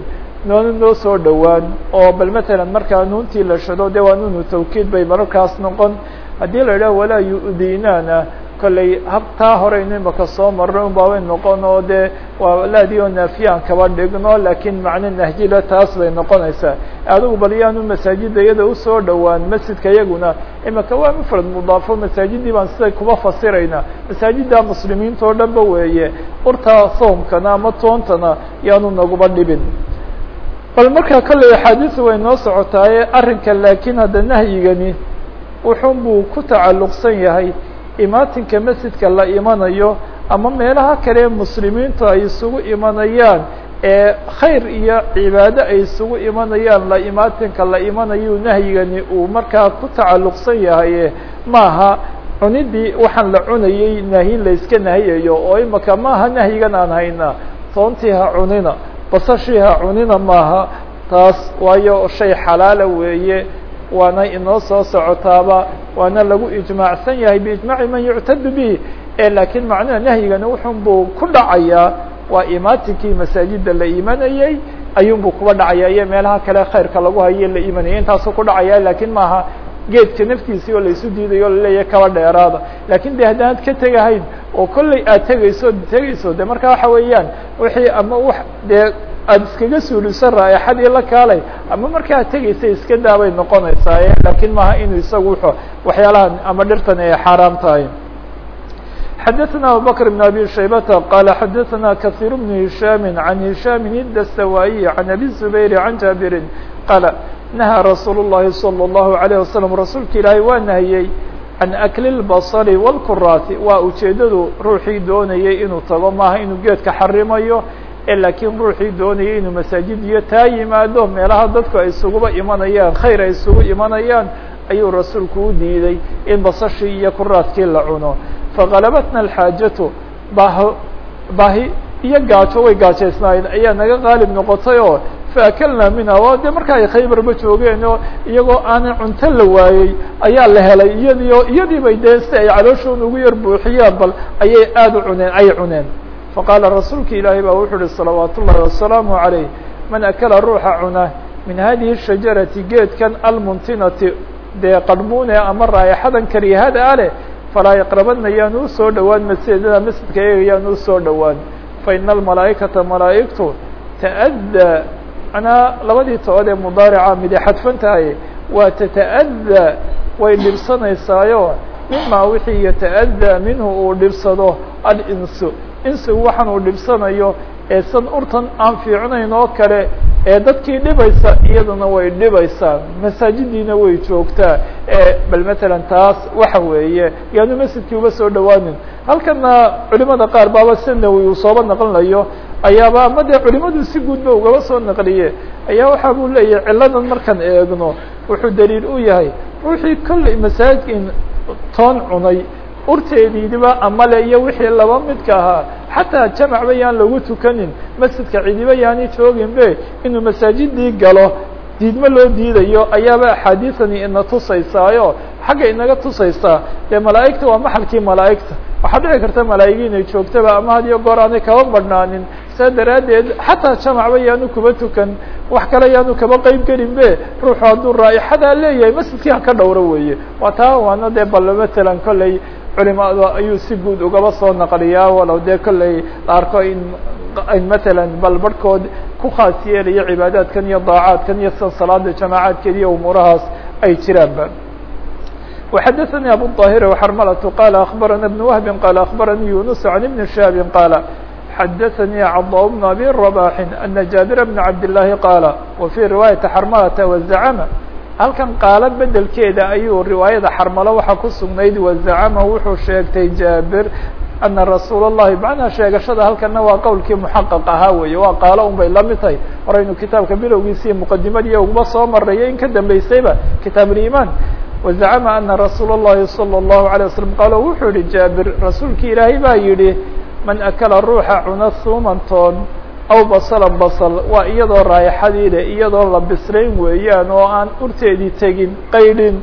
noonu noo soo dhowaan oo bal matalan markaa nuuntii la shado dee waa nuunu tawkiid bay mararkaas noqon haddii la idhaha walaa yu'dinana kolley habtaa horeynu imaka soo marno un baabay noqon oo dee waa laadii oo naafiyaan kaba dhigno laakiin macno nahjila taas bay noqonaysaa. Adigu bal yaanu masaajida iyada u soo dhowaan masjidka iyaguna imaka waa mufrad mudaafo masaajidii baan siday kuba fasirayna. Masaajida muslimiinta oo dhan ba weeye urtaa soomkana ama toontana yaanu naguba dhibin. Bal markaa kolley axaadiisu way noo socotaaye arrinka laakiin hadda nahyigani wuxun buu ku tacalluqsan yahay imaatinka masjidka la imanayo ama meelaha kale muslimiintu ay isugu imanayaan ee khayr iyo cibaado ay isugu imanayaan la imaatinka la imanayu nahyigani uu markaa ku tacalluqsan yahay maaha cunidii waxaan la cunayey nahyin la iska nahiyayo oo imaka maaha nahyigan aan hayna toontii ha cunina basashii ha cunina maaha taas waayo shay xalaala weeye waana inoo soo socotaaba. Waana lagu ijmaacsan yahay biijmaaci man yuctadu bih e laakiin macnaha nahyigani wuxun buu ku dhacayaa waa imaatinkii masaajida la imanayey ayuunbuu kuba dhacaya. Iyo meelaha kale khayrka lagu hayo la imanayay. Intaasuu ku dhacaya. Lakiin maaha geedka naftiisii oo laisu diidayo o la leeyahay kaba dheeraada. Lakin de haddaanad ka tegahayn oo kolley aad tegayso tegayso de marka waxa weeyaan wixii ama dee aada iskaga suuliso raaixadii la kaalay ama markaa tegaysa iska daabay noqonaysaa lakiin maaha inuu isagu w waxyaalahan ama dhirtan ay xaaraam tahay xadaثna abubكر بن abي شhaybة qال xadaثna kaثير بن هiشhام عن هiشhام الdسawائي عن أbي الزبير عن جابر qال نهى رsuuل اللhi صلى الله عليه وسلم rasuulka ilaahay waa nahiyey can akli الbصل والkuraati waa ujeedadu ruuxii doonayay inuu tago maaha inuu geedka xarimayo laakiin ruuxii doonayay inuu masaajid iyo taa yimaado meelaha dadku ay isuguba imanayaan khayr ay isugu imanayaan ayuu rasuulku u diiday in basashii iyo kuraadkii la cuno. Fagalabatna alxaajatu bah baahi iyo gaajo way gaajaysnaayeen. Ayaa naga qaalib noqotay oo faakalnaa minha waa de marka ay khaybarba joogeen oo iyagoo aanan cunto la waayey ayaa la helay. Iyadiio iyadii bay dee si ay calooshoon ugu yar buuxiyaan bal ayay aada u cuneen ay cuneen faqaala rasuulka ilaahay baa wuxuu uhi salawaat ullahi wasalaamu عalayh man akala ruuxa cuna min hadihi shajarati geedkan almuntinati dee qarmuune ama raayaxadan karihada a leh falaa yaqrabana yaanu u soo dhowaan masjidada masjidka iyaga yaanu u soo dhowaan faina almalaa'ikata malaa'igtu ta'addaa manaa labadii tood ee mudaarica miday xadfan tahay waa tata'addaa way dhibsanaysaayo mima wixii yata'addaa minhu uu dhibsado alinsu insigu waxaan uu dhibsanayo ee san urtan aan fiicnayn oo kale ee dadkii dhibaysa iyaduna way dhibaysaa masaajidiina way joogtaa bal matalan taas waxa weeye yaanu masjidkii uga soo dhawaanin. Halkana culimada qaar baaba sanawi uu sooba naqlinayo ayaaba ama dee culimadu si guudba ugaba soo naqliye ayaa waxa buu leeyahay ciladan markaan eegno wuxuu daliil u yahay. Ruuxii kolley masaajidkin toon cunay urteediidiba amale iyo wixii laba midka ahaa. Xataa jamacba yaan lagu tukanin masjidka cidiba yaani joogin be inuu masaajidii galo diidmo loo diidayo ayaaba axaadiisani ina tusaysaayo. Xagga inaga tusaysaa dee malaa'igta waa maxalkii malaa'igta. Waxaa dhici karta malaa'igi inay joogtaba ama had iyo goor aanay kaba badhnaanin. Saa daraaddeed xataa jamacba yaanu kuba tukan wax kale yaanu kaba qeyb gelin be ruuxu hadduu raa'ixadaa leeyahay masjidkii ha ka dhowro weeye. Waa taa waana dee bal matalan kolley culimada ayuu si guud ugaba soo naqliyaa walow dee kolley la arko in in matalan bal barhkood ku khaas yeelayo cibaadaadkan iyo daacaadkan iyo sida salaada jamaacaadkeeda iyo umuurahaas ay jiraanba وxdثnي أbو الطاهر وxرملة قال أخبرنا بن وهب قال أخبرني يونس عن بن شهاب قال xdثnي cضاء بن أbي رباح أن جابر بن عبد اللahi قال وفي رواية xرملة وزعم halkan qaalo bedelkeeda ayuu riwaayada xarmalo waxaa ku sugnayd wazacama wuxuu sheegtay jaabir ana rasuul الlahi macnaa sheegashada halkana waa qowlkii muxaqaq ahaa weeye waa qaalo un bay la mid tahay horaynu kitaabka bilowgiisi muqadimadii uguma soo maraya in ka dambeysayba kitaab اliman wazacama ana rasuul الlahi salى الlahu عalيه waslم qaalo wuxuu yihi jaabir rasuulki ilaahay baa yidhi man akala ruuxa cuna suumantoon aw basala basal waa iyadoo raayaxadii leh iyadoo la bislayn weeyaan oo aan urteedii tegin qaydhin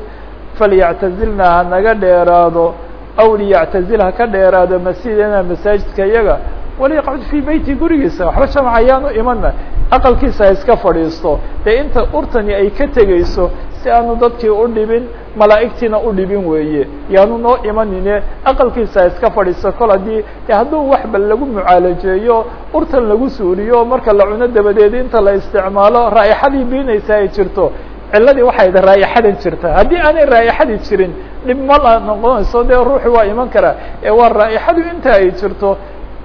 falyactazilna ha naga dheeraado aw liyactazil ha ka dheeraado masjidana masaajidka iyaga. Waliyaqcud fii beyti gurigiisa waxba jamac ayaanu imana aqalkiisa ha iska fadhiisto. Dee inta urtani ay ka tegeyso si aanu dadkii u dhibin malaa'igtiina u dhibin weeye. Yaanu noo imanine aqalkiisa iska fadhiisto kol haddii hadduu waxba lagu mucaalajeeyo urtan lagu suuriyo marka la cuno dabadeed inta la isticmaalo raa'ixadii biinaysa ay jirto. Ciladii waxay da raayaxadan jirta haddii aanay raayaxadii jirin dhib ma la noqonayso. Dee ruuxi waa iman karaa. Ee waa raayaxadu inta ay jirto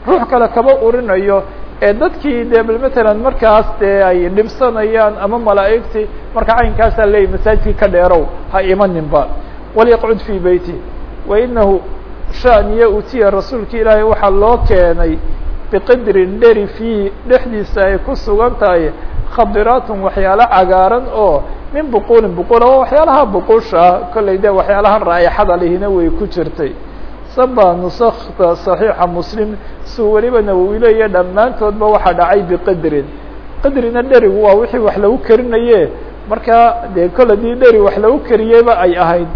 ruux kale kaba urinayo dadkii dee matalan markaas dee ay dhibsanayaan ama malaa'igtii marka caynkaasaa leeyay masaajidkii ka dheerow ha imaninba. Walyaqcud fii beyti wainahu shaniye utiya rasuulka ilaahay waxaa loo keenay biqadrin dheri fiihi dhexdiisa ay ku sugan tahay khadiraatun waxyaalo cagaaran oo min buquulin buquula oo waxyaalaha buquusha ah de waxyaalahan raayaxada lihina way ku jirtay saba nusakta صaxiixa muslim suu weliba nawowi leeya dhammaantoodba waxaa dhacay biqadrin. Qadrina dherigu waa wixii wax lagu karinaye marka dee kol haddii dheri wax lagu kariyeyba ay ahayd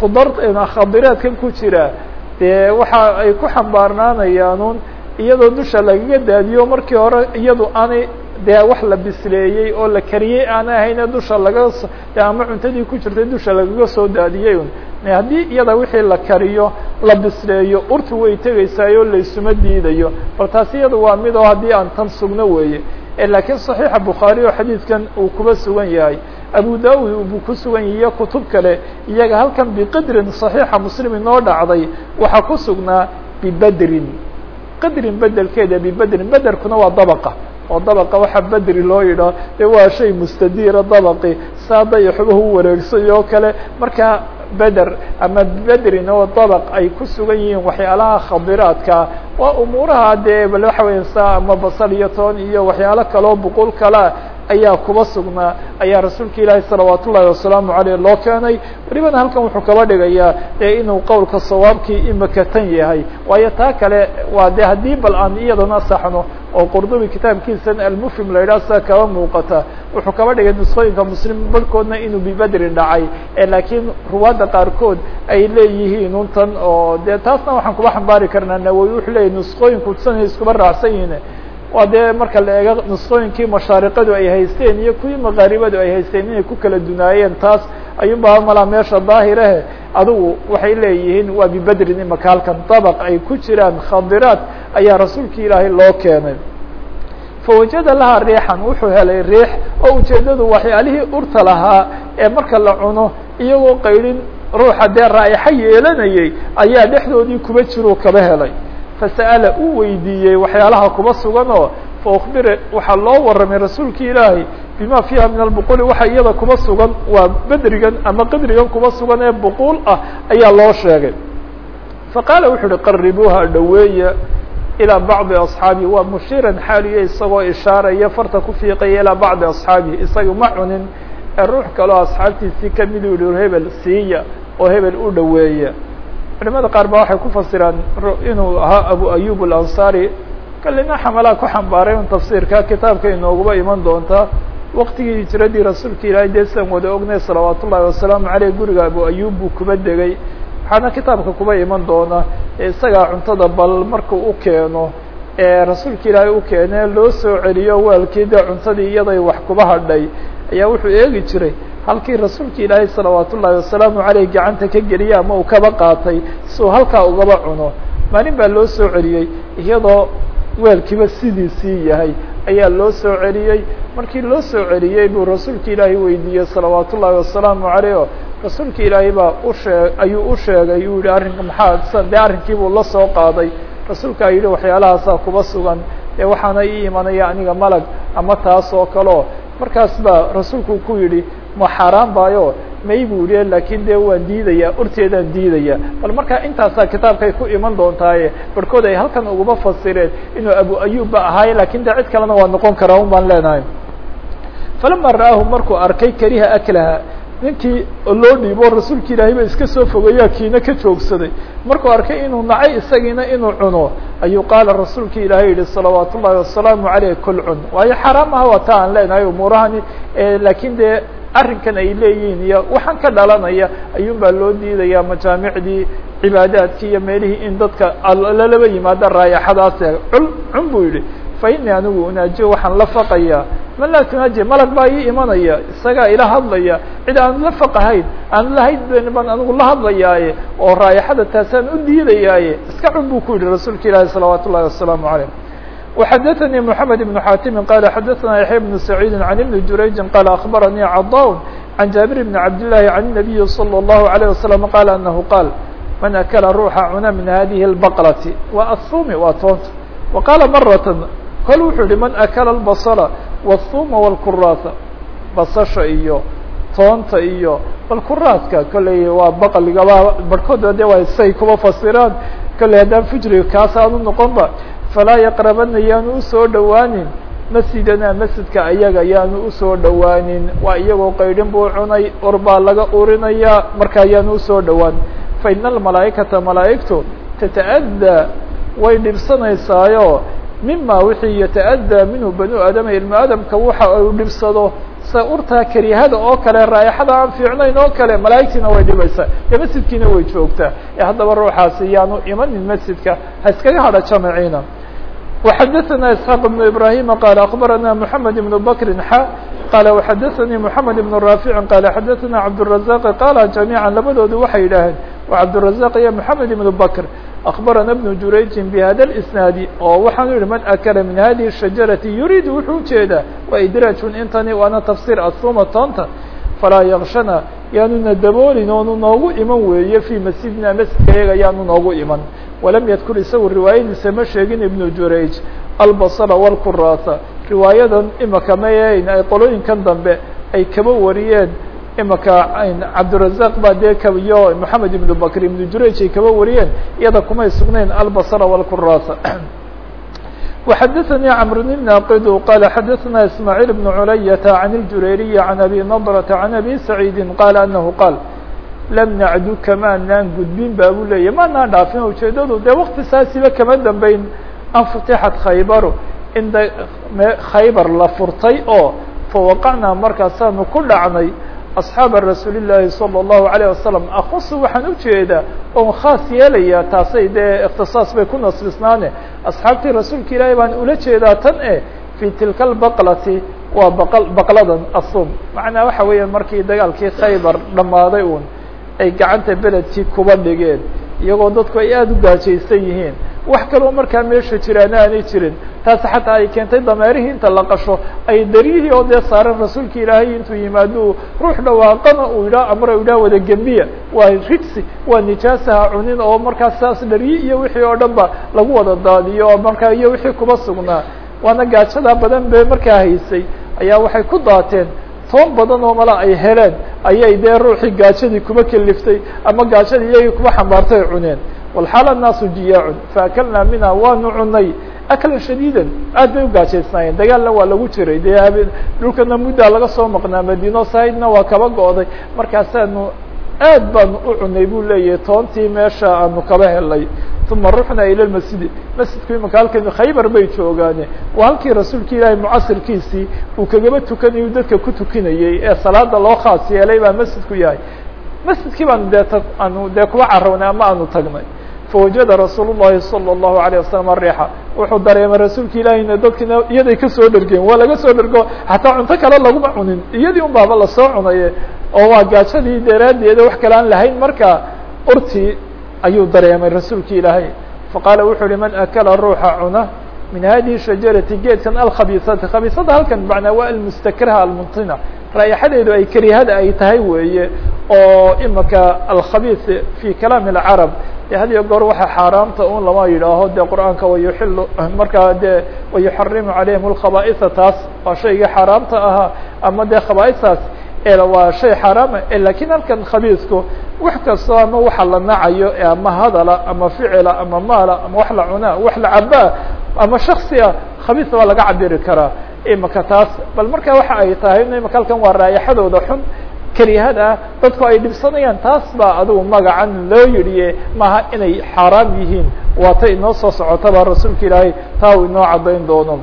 khudar khadiraadkan ku jira dee waxa ay ku xambaarnaanayaanuun iyadoo dusha lagaga daadiyo markii hore iyadu aanay dee wax la bisleeyey oo la kariyey aanay ahayne dusha laga ama cuntadii ku jirtay dusha lagaga soo daadiyey un haddii iyada wixii la kariyo la bisleeyo urtu way tegaysaayoo laysuma diidayo. Bal taasi iyada waa mid oo haddii aan tan sugno weeye. Laakiin صaxiixa bukhaari oo xadiidkan uu kuba sugan yahay. Abu daud buu ku sugan yahay iyo kutub kale iyaga halkan biqadrin صaxiixa muslim inoo dhacday waxaa ku sugnaa bibedrin qadrin bedelkeeda bibedrin bederkuna waa dabaqa oo dabaqa waxa bedri loo yidhaah de waa shay mustadiira dabaqi saa dayaxuba u wareegsay oo kale. Marka beder ama bedrin oo dabaq ay ku sugan yihiin waxyaalaha khadiraadkaa waa umuuraha dee bal waxa weya saa ama basal iyo toon iyo waxyaalo kaleo buqul kalea ayaa kuba sugnaa ayaa rasuulka ilaahi salawaat ullahi wasalaamu aleyh loo keenay. Welibana halkan wuxuu kaba dhigayaa dee inuu qowlka sawaabkii imika tan yahay. Waayo taa kale waa de haddii bal aan iyadana saxno oo qurdubi kitaabkiisan almufhim la yidhah sida kaba muuqata. Wuxuu kaba dhigay nusqooyinka muslim barhkoodna inuu bibedrin dhacay laakiin ruwaadda qaarkood ay leeyihiin untan oo de taasna waxaan kuba xambaari karnaa. Nawowi wuxuu leyahy nusqooyinku sanay iskuba raacsan yihiin waa dee marka la eego nusqooyinkii mashaariqadu ay haysteen iyo kuwii maqaaribadu ay haysteen inay ku kala dunaayeen taas ayuunbaa malaa meesha daahirahe. Adigu waxay leeyihiin waa bibedrin imaka halkan dabaq ay ku jiraan khadiraad ayaa rasuulki ilaahay loo keenay. Fawajada lahaa riixan wuxuu helay riix oo ujeedadu waxyaalihii urta lahaa ee marka la cuno iyagoo qaydhin ruuxa dee raa'ixa yeelanayay ayaa dhexdoodii kuba jiruu kaba helay fasa'ala uu weydiiyey waxyaalaha kuba suganoo faukbire waxaa loo warramay rasuulki ilaahay bima fiiha min albuquli waxa iyada kuba sugan waa bedrigan ama qadrigan kuba sugan ee buquul ah ayaa loo sheegay. Faqaala wuxu uhi qaribuuha dhoweeya ilaa bacdi asxaabihi waa mushiiran xaaliye isagoo ishaaraya farta ku fiiqaya ilaa bacdi asxaabihi isaga ma cunin ee ruux kaleo asxaabtiisii ka mid u hebel siiya oo hebel u dhoweeya culimada qaar ba waxay ku fasiraan inuu ahaa abu ayub alansari kalina xamalaa ku xambaaray un tafsiirka kitaabka inooguba iman doontaa waktigii hijiradii rasuulka ilaahay dee sidan wada ognay salawaat ullahi wasalaamu aleyh guriga abu ayub buu kuba degay. Waxaana kitaabka kuba iman doona. Isagaa cuntada bal markuu u keeno ee rasuulka ilaahay u keenee loo soo celiyo waalkii dee cuntadii iyaday wax kuba hadhay. Ayaa wuxuu eegi jiray halkii rasuulka ilaahay salawaat ullaahi wasalaamu aleyh gacanta ka geliya ama uu kaba qaatay si halkaa ugaba cuno. Maalin baa loo soo celiyey iyadoo weelkiiba sidiisii yahay ayaa loo soo celiyey. Markii loo soo celiyey buu rasuulka ilaahay weydiiyey salawaat ullaahi wasalaamu aleyh o rasuulka ilaahay baa ushee ayuu u sheegay uu yihi arrinka maxaa dee arrinkiibuu la soo qaaday. Rasuulkaa yidhi waxyaalahaasaa kuba sugan ee waxaana ii imanaya aniga malag ama taas oo kaleo. Markaas baa rasuulku ku yidhi ma xaaraan baayo? May buu yihi laakiin dee waan diidaya urteedaan diidaya. Bal markaa intaasaa kitaabkay ku iman doontaaye barhkood ay halkan uguma fasireen inuu abu ayub ba ahaaye laakiin dee cid kalena waa noqon karaa un baan leenahay. Falama ra'aahu markuu arkay kariha aklaha ninkii loo dhiibo rasuulka ilaahay ba iska soo fogeeyaa kiina ka joogsaday. Markuu arkay inuu nacay isagiina inuu cuno. Ayuu qaala rasuulka ilaahay yihi salawaat ullahi wasalaamu aleyh kul cun waayo xaraam aha waa aan leenahay umuurahani laakiin dee arrinkan ay leeyihiin iyo waxaan ka dhalanaya ayuun baa loo diidaya majaamicdii cibaadaadkii iyo meelihii in dadka lalaba yimaada raayaxadaas cun buu yihi fa inii anigu unaajiyo waxaan la faqayaa man laa tunaaji malag baa ii imanaya isagaa ila hadlaya cid aan la faqahayn aan lahayn baan anigu la hadlayaaye oo raayaxada taasaan u diidayaaye. Iska cun buu ku yihi rasuulka ilaahi salawaat ullahi wasalaamu aleyh وxdثnي محمد بن xاtم qال xdثna يحyى بن سعيد عن بن جurayج qال أخبرني cضاء عن جابر بن عبد اللhi عن النبي صلى الله عليه وسلم qال أنه qال من أkل ruuxa cuna min hadiه البqلة wa الثumi waa toonta وqاla مرة kol wuxuu yihi mن أkل البصل والثuma والكuراaث basasha iyo toonta iyo bal kuraaska kolley waa baqligaba barhkood de waa say kuba fasiraan kolley haddaan fujriga kaas aan u noqon ba falaa yaqrabana yaanu u soo dhowaanin. Masjidana masjidka ayaga yaanu u soo dhowaanin. Waa iyagoo qaydhin buu cunay or baa laga urinaya markaa yaanu u soo dhowaan. Fa ina almalaa'ikata malaa'igtu tata'addaa way dhibsanaysaayo. Mima wixii yata'addaa minhu banu aadama ilmu aadamka waxa uu dhibsado. Sa urtaa karihada oo kale raayaxada aan fiicnayn oo kale malaa'igtiina way dhibaysaa ee masjidkiina way joogtaa. Ee haddaba ruuxaasi yaanu imanin masjidka ha iskaga hadha jamaciina وxdثna اسحاq بن إبراهيم qال أخبرنا محمد بن بكر xا qال وxdثnي محمد بن رافع qال xdثna عبدالرزاق qال جميعا labadoodu waxay yidhaaheen وعبدالرزاق iyo محمد بن بكر أخبرنا بن جurayج بhda الإسناaد oo waxaan yihi mن أkل min hadiه الشhaجaرaةi يurيd wuxuu ujeedaa waa إdraج intani waana تفsير الثuma toonta falaa ykshana yaanuna daboolin oonu noogu iman weeye fي masjidina masjidkayaga yaanu noogu iman walam yadkur isagu riwaayadiisa ma sheegin ibnu jurayj albasra wاlkuraasa riwaayadan imaka mayn ay qolooyinkan dambe ay kaba wariyeen imaka cabdirazaq baa dee kayo moxamed ibnu bakr ibnu jurayj ay kaba wariyeen iyada kumay sugnayn albasra wاlkuraasa [CLEARS THROAT] وxdثnي cمر بن ناqd qال xdثna اسماعيل بن عlyة عن الجurayري عن أbي نضرة عن أbي سعيد qال أنه qال lm nacdu kamaanaan gudbin ba bu leeyahy maanaan dhaafin ujeedadu dee wakti saasiba kama dambeyn an futixat khaybaru in de khaybar la furtay oo fawaqacnaa markaasaanu ku dhacnay asxaaba rasuuli llaahi salى الlahu عalيه wasalam akusu waxaan ujeedaa oon khaas yeelaya taasay dee ikhtisaas bay ku nasbisnaane asxaabtii rasuulka ilaahi baan ula jeedaa tan e fi tilka اbaqlati waa baq baqladan asum macnaa waxa weeya markii dagaalkii khaybar dhammaaday un ay gacanta beledkii kuba dhigeen iyagoo dadku ay aada u gaajaysan yihiin wax kaloo markaa meesha jiraana aanay jirin. Taasi xataa ay keentay dameerihii inta la qasho. Ay daryihii oo dee saaran rasuulka ilaahay intuu yimaado ruux dhawaaqana uu yidhaha amra yidhaha wada gembiya waa rijsi waa nijaasaha cunin oo markaas saas dharyi iyo wixii oo dhan ba lagu wada daadiyo oo markaa iyo wixii kuba sugnaa. Waana gaajada badan be markaa haysay. Ayaa waxay ku daateen. Toon badan oo mala ay heleen ayay dee ruuxii gaajadii kuba keliftay ama gaajadii iyagii kuba xambaartay ay cuneen walxaal annaasu jiyaacun faakalnaa minha waanu cunay aklan shadiidan aad bay u gaajaysnaayeen dagaalna waa lagu jiray dee habe dhulkana muddaa laga soo maqnaa madiino saidna waa kaba go'day markaasaanu aad baanu u cunay buu leeyahay toontii meesha aanu kaba helay uma ruxna ila masjidi masjidku imika halkan khaybar bay joogaane waa halkii rasuulka ilaahay mucasirkiisii uu kagaba tukanayu dadka ku tukinayey ee salaada loo khaas yeelay baa masjidku yahay masjidkii baanu dee aanu dee kuba carawnay ama aanu tagnay fawajada rasuul الlahi salى الlahu عalيه wasalam arixa wuxuu dareemay rasuulka ilaahiyna dadkina iyaday kasoo dhergeen waa laga soo dhergo xataa cunto kale laguma cunin iyadii un baaba lasoo cunaye oo waa gaajadii daraaddeeda wax kale aan lahayn marka urtii ayuu dareemay rasuulki ilaahay faqaala wuxuu uhi man akala ruuxa cuna Min hadihi shajarati geedkan alkhabiisati khabiisada halkan macnaa waa almustakraha almuntina raayaxadeedu ay karihada ay tahay weeye oo imika alkhabiis fi kalaami اlcarab de had iyo goor waxa xaaraamta un lama yidhaaho de qur'aanka wayuxilu markaa de wayuxarimu calayhim اlkhaba'isa taas waa shaygii xaaraamta ahaa ama de khabaa'istaas waa shay xaaraama laakiin halkan khabiisku wax kastoo ama waxa la nacayo ama hadala ama ficila ama maala ama wax la cunaa wax la cabaa ama shaksiga khabiis waa laga cabiri karaa. Imika taas bal marka waxa ay tahay imika halkan waa raayaxadooda xun karihada dadku ay dhibsanayaan taas baa adigu magacan loo yidhiye maaha inay xaaraam yihiin. Waata inoo soo socotaba rasuulka ilaahay taa uu inoo caddayn doono.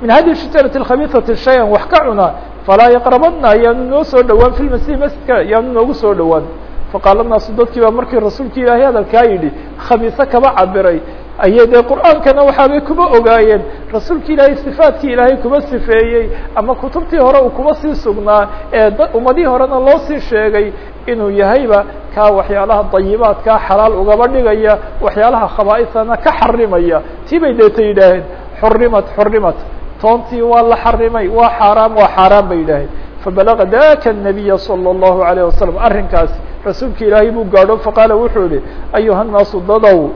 Min hadi shajarati khabiisati shay-an wax ka cuna falaa yaqrabadna yaanu noo soo dhowaan fi lmasih masjidka yaanu noogu soo dhowaan faqaala naasu dadkii baa markii rasuulka ilaahay hadalkaa yidhi khabiise kaba cabiray ayay dee qur'aankana waxaabay kuba ogaayeen rasuulka ilaahay sifaadkii ilaahay kuba sifeeyey ama kutubtii hore uu kuba sii sugnaa ee ummadihii horena loo sii sheegay inuu yahayba kaa waxyaalaha dayibaadkaa xalaal ugaba dhigaya waxyaalaha khabaaisana ka xarimaya tii bay deeta yidhaaheen xurimat xurimat toontii waa la xarimay waa xaaraam waa xaaraan bay yidhaaheen fabalaga daka الnabiya salى الlahu عalيه wasalam arrinkaasi rasuulka ilaahay buu gaadho faqaala wuxuu yihi ayuha الnaasu dadow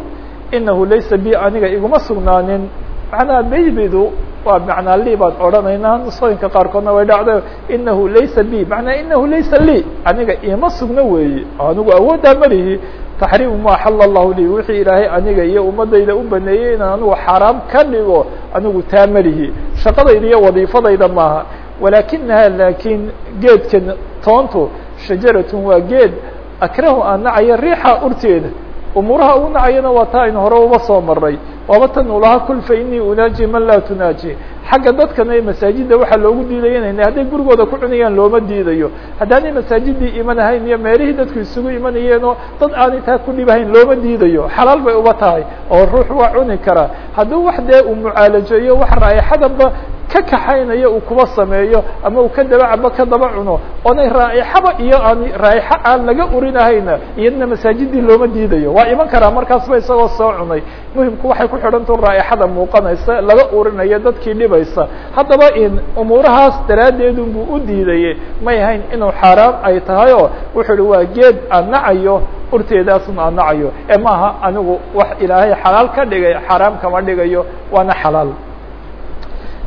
inahu laysa bi aniga iguma sugnaanin macnaha beybidu waa macnaa lii baan odhanaynaa nusooyinka qaarkoodna way dhacday inahu laysa bi macnaa inahu laysa lii aniga ima sugno weeye anigu awooddaa malihi taxriimu ma axala allahu lii wixii ilaahay aniga iyo ummadayda u baneeyey inaan anigu xaaraam ka dhigo anigu taa malihi shaqadayda iyo wadiifadayda maaha. Walakinaha laakiin geedkan toontu shajaratun waa geed akrahu aan nacayo riixa urteeda. Umuuraha uu nacayana waa taa aynu hore uba soo maray waaba tan uu lahaa kul fa inii unaaji man laa tunaaji xagga dadkana ee masaajidda waxaa loogu diidaya inayna hadday gurigooda ku cunayaan looma diidayo. Haddaanay masaajidii imanahayn iyo meelihii dadku isugu imanayeenoo dad aanay taa ku dhibahayn looma diidayo. Xalaal bay uba tahay oo ruux waa cuni karaa hadduu wax dee uu mucaalajeeyo wax raaixadanba ka kaxaynayo uu kuba sameeyo ama uu ka daba cabo ka daba cuno oonay raaixaba iyo aan raaixo aan laga urinahayna iyadna masaajidii looma diidayo. Waa iman karaa markaasba isagoo soo cunay. Muhimku waxay ku xidhantu raaixada muuqanaysa laga urinayo dadkii dhibaysa. Haddaba in umuurahaas daraaddeedun buu u diidaye may ahayn inuu xaaraam ay tahay oo wuxuu uhi waa geed aan nacayo urteedaasun aan nacayo. Ee maaha anigu wax ilaahay xalaal ka dhigay xaaraam kama dhigayo waana xalaal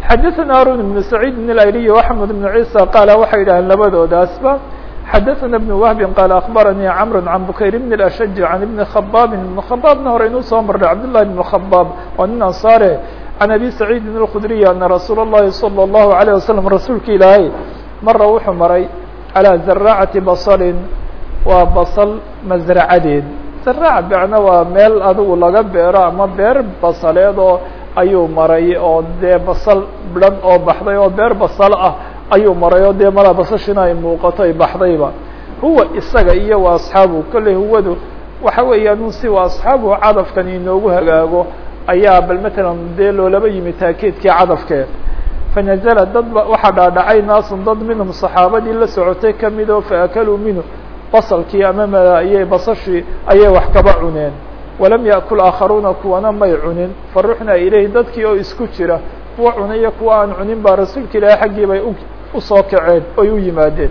xadaثna harun بن سacيid بن اlayliy وaxmed بن عيسى qaala waxay yidhaheen labadoodaasba xadaثna بن wهbi qaal akbaranii cmr can bukayr بn الأshج can ibn khbاbi ibn khbاbna hore inuu soo marnay cabdالlahi بn khbاb waa nin ansaare can abi سacيidi الkudriy ana rasuul الlahi salى الlahu عalيه waslم rasuulka ilaahay mara wuxuu maray calى zaracati baصlin waa basl masracadeed zaraac bacna waa meel adigu laga beero ama beer basaleed oo ayuu maray oo dee basal dhan oo baxday oo beer basal ah ayuu maray oo dee malaa basashina ay muuqato ay baxdayba. Huwa isaga iyo wa asxaabu kolley huwadu waxa weeyaan si wa asxaabu cadafkan inoogu hagaago ayaa bal matalan dee loolaba yimi taakiidkii cadafkee fanazala dad ba waxaa dhaadhacay naasun dad minhum saxaabadii la socotay ka mid oo faakaluu minhu basalkii ama ayay basashii ayay wax kaba cuneen walam yaأkul aakharuuna kuwana may cunin. Faruxna ilayhi dadkii oo isku jira kuwa cunay iyo kuwa aan cunin baa rasuulka ilaahi xaggii bay u soo kaceen oy u yimaadeen.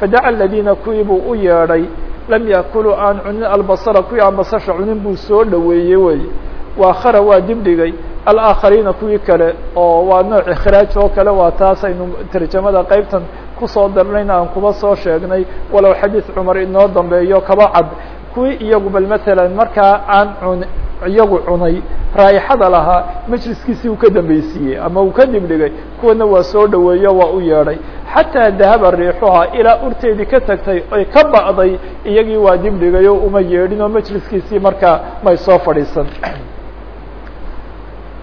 Fadaca aladiina kuwii buu u yeedhay lam yaأkuluu aan cunin albasra kuwii aan basasha cunin buu soo dhoweeyey wey. Waakhara waa dibdhigay alaakhariina kuwii kale oo waa nooc ikhraaj oo kale waa taas aynu tarjamada qeybtan ku soo darnayna aan kuba soo sheegnay. Walow xadiid cumar inoo dambeeyo kaba cad kuwii iyagu bal matalan markaa aan cun iyagu cunay raa'ixada lahaa majliskiisii uu ka dambeysiiyey ama uu ka dibdhigay kuwana waa soo dhoweeyo waa u yeedhay. Xataa dahaba riixuhaa ilaa urteedii ka tagtay oy ka ba'day iyagii waa dib dhigay oo uma yeedhin oo majliskiisii markaa may soo fadhiisan. [CLEARS THROAT]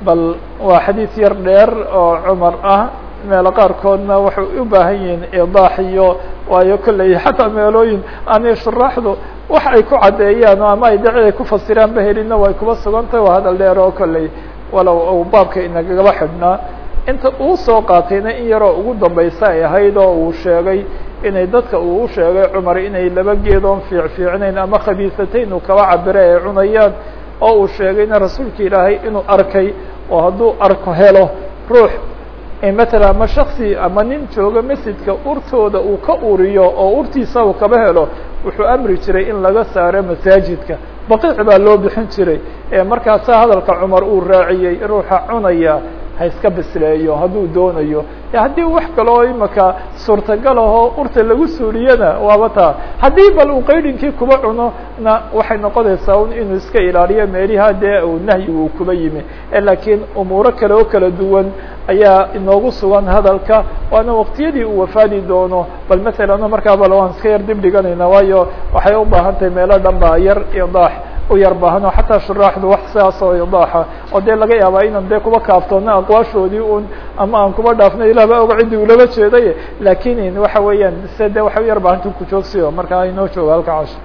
Bal waa xadiis yar dheer oo cumar ah meelo qaarkoodna waxay u baahan yihiin idaax iyo waayo kolley [LAUGHS] xataa meelooyin aanay shuraaxdu wax ay ku caddeeyaan o ama ay daci ay ku fasiraan ba helinna way kuba sugan tahay waa hadal dheer oo kolley walow u baabka inagagaba xidhnaa inta uu soo qaatayna in yaroo ugu dambaysa ay ahayd oo uu sheegay inay dadka uu u sheegay cumar inay laba geedoon fiic fiicnayn ama khabiisatayn uu kaba cabire ay cunayaan oo uu sheegayna rasuulka ilaahay inuu arkay oo hadduu arko helo ruux matala ama shaksi ama nin jooga masjidka urtooda uu ka uriyo oo urtiisa uu kaba helo wuxuu amri jiray in laga saaro masaajidka. Baqiic baa loo bixin jiray markaasa hadalka cumar uu raaciyey ruuxa cunaya ha iska bisleeyo hadduu doonayo haddii wax kaloo imaka suurtagal ahoo urta lagu suuliyana waaba taa haddii bal uu qaydinkii kuba cuno na waxay noqonaysaa un inuu iska ilaaliyo meeliha dee uu nahyigu kuba yimi. Laakiin umuuro kale oo kala duwan ayaa inoogu sugan hadalka. Waana waqtiyadii uu wafaadi doono. Bal masalan markaa bal waan iska yar dib dhiganayna waayo waxay u baahan tahay meelo dhan ba yar idaax u yar baahan oo xataa shuraaxdu wax sidaas oo idaaxa oo dee laga yaabaa inaan dee kuba kaaftoona aqwaashoodii un ama aan kuba dhaafno ilah ba oga ciddi ulaba jeeday laakiin waxa weeyaan se de waxay u yar baahanta ku joogsiyo markaa inoo jooga halka casho